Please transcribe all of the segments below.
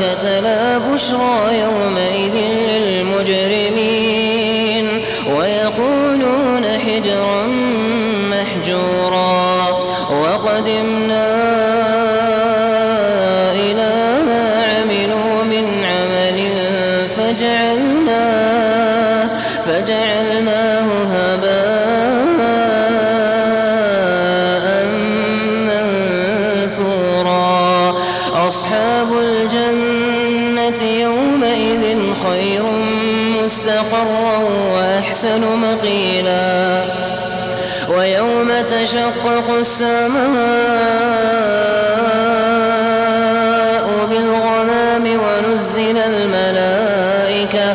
الملائكة لا بشرى يومئذ للمجرمين. ويقولون حجرا محجورا. وقدمنا إلى ما عملوا من عمل فجعلناه فجعلناه هباء منثورا. أصحاب الجنة خير مستقرا وأحسن مقيلا. ويوم تشقق السماء بالغمام ونزل الملائكة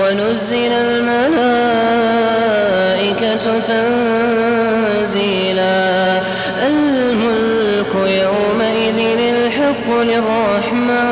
ونزل الملائكة تنزيلا. الملك يومئذ الحق للرحمن.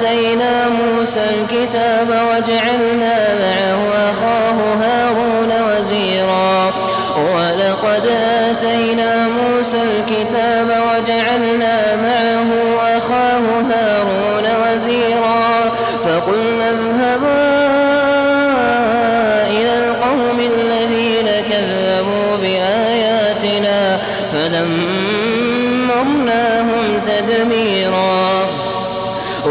آتينا موسى الكتاب وجعلنا معه أخاه هارون وزيرا. ولقد آتينا موسى الكتاب وجعلنا